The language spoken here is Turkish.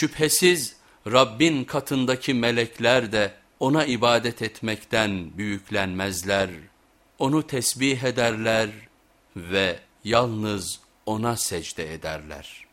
Şüphesiz Rabbin katındaki melekler de ona ibadet etmekten büyüklenmezler. Onu tesbih ederler ve yalnız ona secde ederler.''